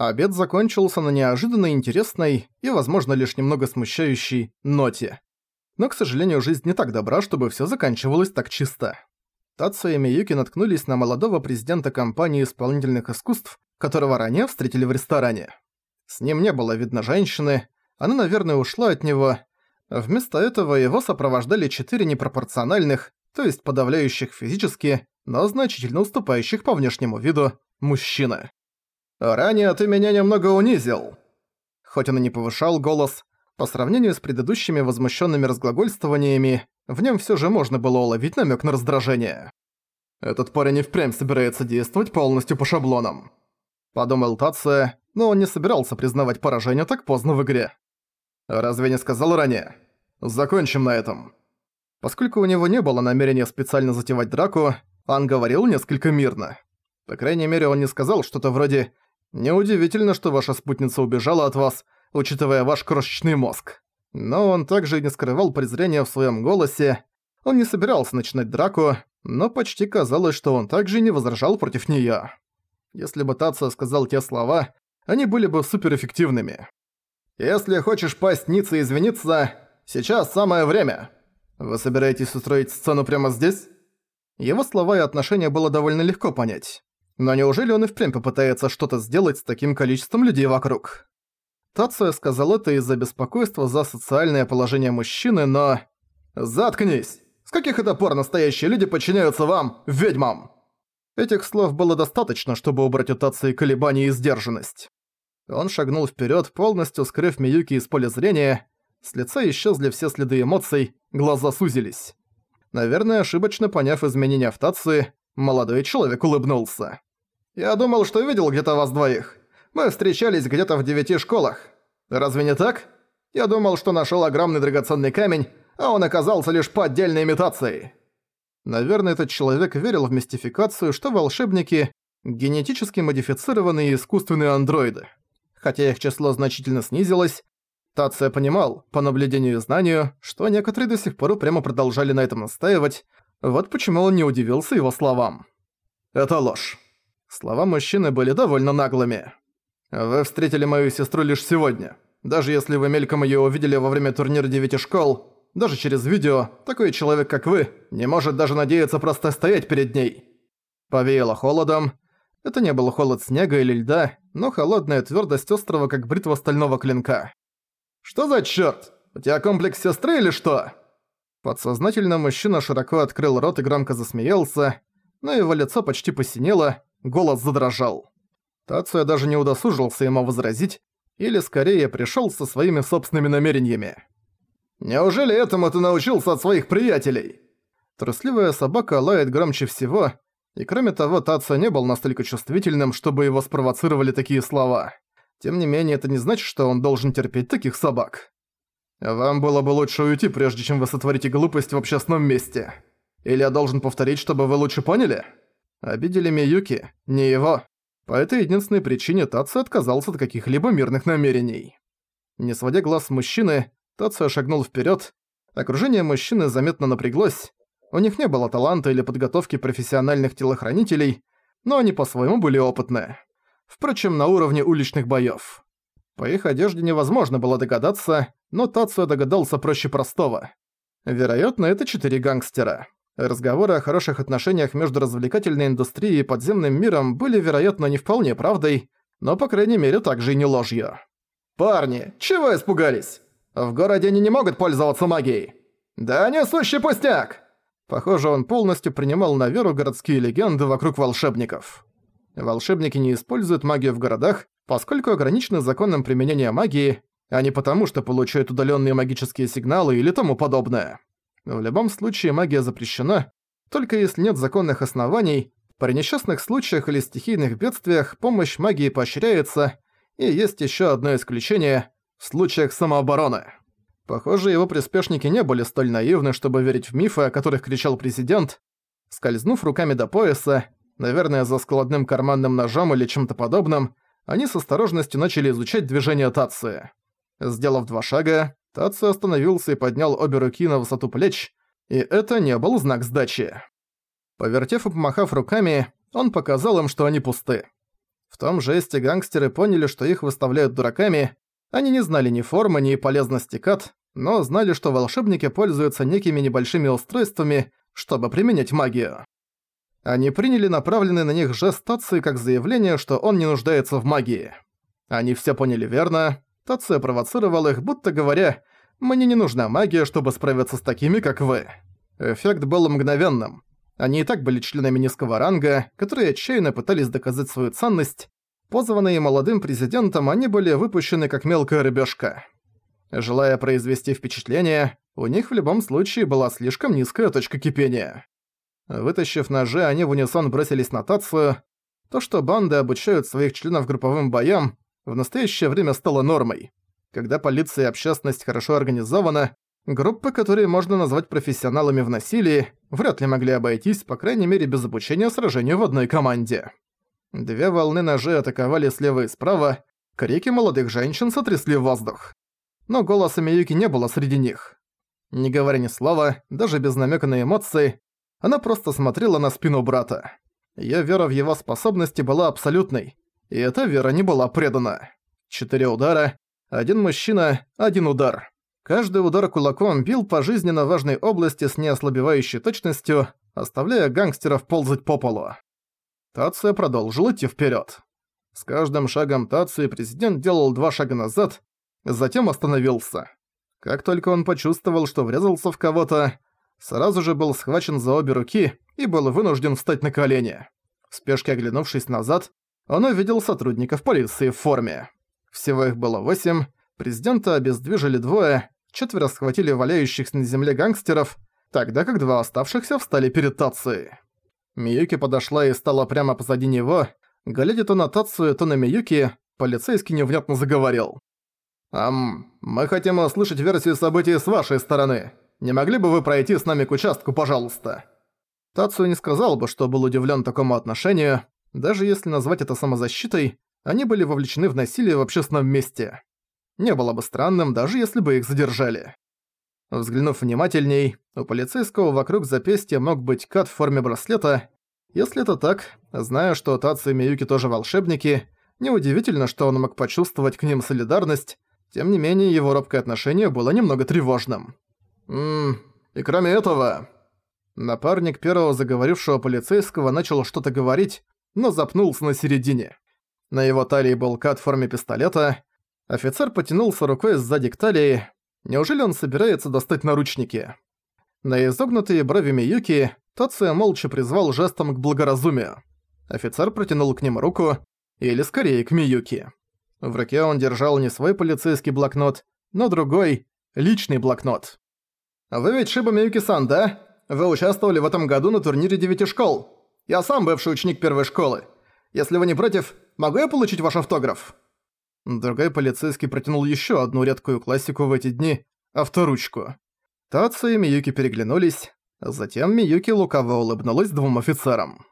Обед закончился на неожиданно интересной и, возможно, лишь немного смущающей ноте. Но, к сожалению, жизнь не так добра, чтобы всё заканчивалось так чисто. Тацу и Миюки наткнулись на молодого президента компании исполнительных искусств, которого ранее встретили в ресторане. С ним не было видно женщины, она, наверное, ушла от него. Вместо этого его сопровождали четыре непропорциональных, то есть подавляющих физически, но значительно уступающих по внешнему виду, мужчины. «Ранее ты меня немного унизил». Хоть он и не повышал голос, по сравнению с предыдущими возмущенными разглагольствованиями, в нем все же можно было уловить намек на раздражение. «Этот парень и впрямь собирается действовать полностью по шаблонам», — подумал Тация, но он не собирался признавать поражение так поздно в игре. «Разве не сказал ранее? Закончим на этом». Поскольку у него не было намерения специально затевать драку, он говорил несколько мирно. По крайней мере, он не сказал что-то вроде «Неудивительно, что ваша спутница убежала от вас, учитывая ваш крошечный мозг». Но он также и не скрывал презрения в своем голосе. Он не собирался начинать драку, но почти казалось, что он также не возражал против нее. Если бы Тацио сказал те слова, они были бы суперэффективными. «Если хочешь пасть ниц и извиниться, сейчас самое время. Вы собираетесь устроить сцену прямо здесь?» Его слова и отношения было довольно легко понять. Но неужели он и впрямь попытается что-то сделать с таким количеством людей вокруг? Тация сказал это из-за беспокойства за социальное положение мужчины, но... «Заткнись! С каких это пор настоящие люди подчиняются вам, ведьмам?» Этих слов было достаточно, чтобы убрать у Тации колебания и сдержанность. Он шагнул вперед, полностью скрыв Миюки из поля зрения. С лица исчезли все следы эмоций, глаза сузились. Наверное, ошибочно поняв изменения в Тации, молодой человек улыбнулся. Я думал, что видел где-то вас двоих. Мы встречались где-то в девяти школах. Разве не так? Я думал, что нашел огромный драгоценный камень, а он оказался лишь поддельной имитацией. Наверное, этот человек верил в мистификацию, что волшебники – генетически модифицированные искусственные андроиды. Хотя их число значительно снизилось, Тация понимал, по наблюдению и знанию, что некоторые до сих пор прямо продолжали на этом настаивать, вот почему он не удивился его словам. «Это ложь. Слова мужчины были довольно наглыми. «Вы встретили мою сестру лишь сегодня. Даже если вы мельком её увидели во время турнира девяти школ, даже через видео, такой человек, как вы, не может даже надеяться просто стоять перед ней». Повеяло холодом. Это не был холод снега или льда, но холодная твёрдость острова, как бритва стального клинка. «Что за чёрт? У тебя комплекс сестры или что?» Подсознательно мужчина широко открыл рот и громко засмеялся, но его лицо почти посинело, голос задрожал. Тацуя даже не удосужился ему возразить, или скорее пришёл со своими собственными намерениями. «Неужели этому ты научился от своих приятелей?» Трусливая собака лает громче всего, и кроме того, Тацуя не был настолько чувствительным, чтобы его спровоцировали такие слова. Тем не менее, это не значит, что он должен терпеть таких собак. «Вам было бы лучше уйти, прежде чем вы сотворите глупость в общественном месте. Или я должен повторить, чтобы вы лучше поняли?» Обидели Миюки, не его. По этой единственной причине Тацу отказался от каких-либо мирных намерений. Не сводя глаз с мужчины, Тацу шагнул вперед. Окружение мужчины заметно напряглось. У них не было таланта или подготовки профессиональных телохранителей, но они по-своему были опытны. Впрочем, на уровне уличных боёв. По их одежде невозможно было догадаться, но Тацу догадался проще простого. Вероятно, это четыре гангстера. Разговоры о хороших отношениях между развлекательной индустрией и подземным миром были, вероятно, не вполне правдой, но, по крайней мере, также и не ложью. «Парни, чего испугались? В городе они не могут пользоваться магией!» «Да не сущий пустяк!» Похоже, он полностью принимал на веру городские легенды вокруг волшебников. Волшебники не используют магию в городах, поскольку ограничены законом применения магии, а не потому, что получают удалённые магические сигналы или тому подобное. В любом случае магия запрещена, только если нет законных оснований, при несчастных случаях или стихийных бедствиях помощь магии поощряется, и есть еще одно исключение – в случаях самообороны. Похоже, его приспешники не были столь наивны, чтобы верить в мифы, о которых кричал президент. Скользнув руками до пояса, наверное, за складным карманным ножом или чем-то подобным, они с осторожностью начали изучать движение Тации. Сделав два шага, Татсу остановился и поднял обе руки на высоту плеч, и это не был знак сдачи. Повертев и помахав руками, он показал им, что они пусты. В том жесте гангстеры поняли, что их выставляют дураками. Они не знали ни формы, ни полезности кат, но знали, что волшебники пользуются некими небольшими устройствами, чтобы применять магию. Они приняли направленный на них жест Тации как заявление, что он не нуждается в магии. Они все поняли верно. Тация провоцировал их, будто говоря, «Мне не нужна магия, чтобы справиться с такими, как вы». Эффект был мгновенным. Они и так были членами низкого ранга, которые отчаянно пытались доказать свою ценность. Позванные молодым президентом, они были выпущены как мелкая рыбешка. Желая произвести впечатление, у них в любом случае была слишком низкая точка кипения. Вытащив ножи, они в унисон бросились на Тацию. То, что банды обучают своих членов групповым боям, в настоящее время стало нормой. Когда полиция и общественность хорошо организована, группы, которые можно назвать профессионалами в насилии, вряд ли могли обойтись, по крайней мере, без обучения сражению в одной команде. Две волны ножей атаковали слева и справа, крики молодых женщин сотрясли воздух. Но голоса Миюки не было среди них. Не говоря ни слова, даже без намека на эмоции, она просто смотрела на спину брата. Её вера в его способности была абсолютной, и эта вера не была предана. Четыре удара, один мужчина, один удар. Каждый удар кулаком бил по жизненно важной области с неослабевающей точностью, оставляя гангстеров ползать по полу. Тация продолжил идти вперед. С каждым шагом Тации президент делал два шага назад, затем остановился. Как только он почувствовал, что врезался в кого-то, сразу же был схвачен за обе руки и был вынужден встать на колени. В спешке оглянувшись назад, он увидел сотрудников полиции в форме. Всего их было восемь, президента обездвижили двое, четверо схватили валяющихся на земле гангстеров, тогда как два оставшихся встали перед Тацией. Миюки подошла и стала прямо позади него, глядя то на Тацию, то на Миюки, полицейский невнятно заговорил. «Ам, мы хотим услышать версию событий с вашей стороны. Не могли бы вы пройти с нами к участку, пожалуйста?» Тацию не сказал бы, что был удивлен такому отношению. Даже если назвать это самозащитой, они были вовлечены в насилие в общественном месте. Не было бы странным, даже если бы их задержали. Взглянув внимательней, у полицейского вокруг запястья мог быть кат в форме браслета. Если это так, зная, что Тацию и Миюки тоже волшебники, неудивительно, что он мог почувствовать к ним солидарность, тем не менее, его робкое отношение было немного тревожным. «Ммм, и кроме этого...» Напарник первого заговорившего полицейского начал что-то говорить, но запнулся на середине. На его талии был кат в форме пистолета. Офицер потянулся рукой сзади к талии. Неужели он собирается достать наручники? На изогнутые брови Миюки Тация молча призвал жестом к благоразумию. Офицер протянул к ним руку, или скорее к Миюки. В руке он держал не свой полицейский блокнот, но другой, личный блокнот. «Вы ведь Шиба Миюки-сан, да? Вы участвовали в этом году на турнире девяти школ. Я сам бывший ученик первой школы. Если вы не против, могу я получить ваш автограф?» Другой полицейский протянул еще одну редкую классику в эти дни – авторучку. Тацу и Миюки переглянулись, затем Миюки лукаво улыбнулась двум офицерам.